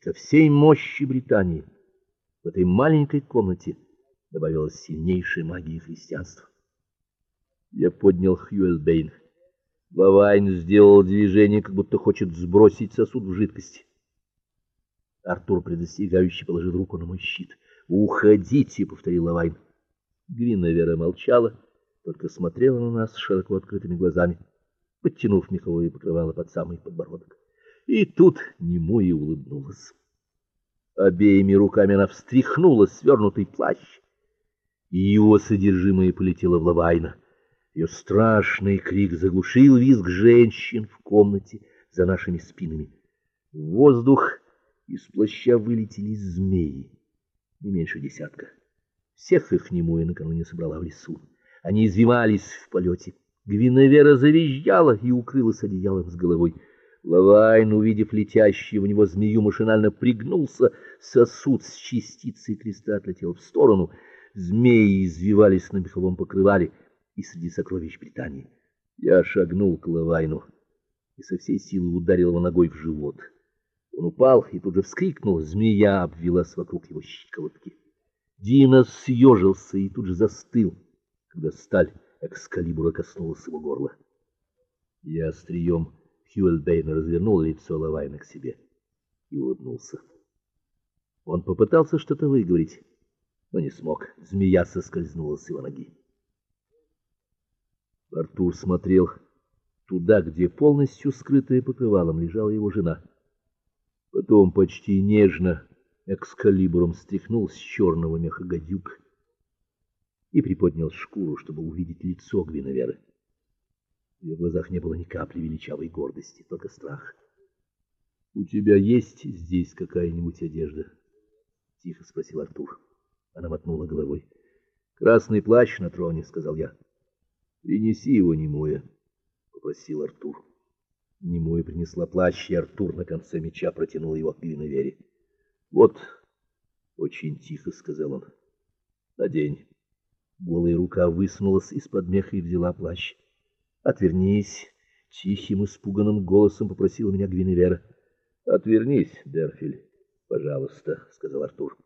ко всей мощи Британии в этой маленькой комнате добавилась сильнейшая магия христианства. Я поднял Хьюэльбейн. Лавайн сделал движение, как будто хочет сбросить сосуд в жидкость. Артур предостерегающе положил руку на мой щит. "Уходите", повторил Лавайн. Гвиневера молчала, только смотрела на нас широко открытыми глазами, подтянув меховое покрывало под самый подбородок. И тут немуя улыбнулась. Обеими руками она встряхнула свернутый плащ, и его содержимое полетело в Лавайна. Ее страшный крик заглушил визг женщин в комнате за нашими спинами. В воздух из плаща вылетели змеи, не меньше десятка. Всех их немуя накануне собрала в лесу. Они извивались в полете. Гвиневера завизжала и укрылась одеялом с головой. Лавайн, увидев летящую в него змею, машинально пригнулся, сосуд с частицей креста отлетел в сторону. Змеи извивались на меховом покрывале и среди сокровищ Британии. Я шагнул к Лавайну и со всей силы ударил его ногой в живот. Он упал и тут же вскрикнул, змея обвилась вокруг его щиколотки. Дина съежился и тут же застыл, когда сталь экскалибура коснулась его горла. Я острием Хьюэльбейн развернул лицо Лавайна к себе и улыбнулся. Он попытался что-то выговорить, но не смог. Змея соскользнула с его ноги. Артур смотрел туда, где полностью скрытая покрывалом лежала его жена. Потом почти нежно экскалибром стряхнул с черного меха гадюк и приподнял шкуру, чтобы увидеть лицо Гвиноверы. В ее глазах не было ни капли величавой гордости, только страх. У тебя есть здесь какая-нибудь одежда? тихо спросил Артур. Она мотнула головой. Красный плащ на троне, сказал я. Принеси его, немое, попросил Артур. Немое принесла плащ, и Артур на конце меча протянул его к Гвиневере. Вот, очень тихо сказал он. Надень. Голая рука высунулась из-под меха и взяла плащ. Отвернись, тихим испуганным голосом попросила меня Гвиневера. Отвернись, Дерфиль, пожалуйста, сказал Артур.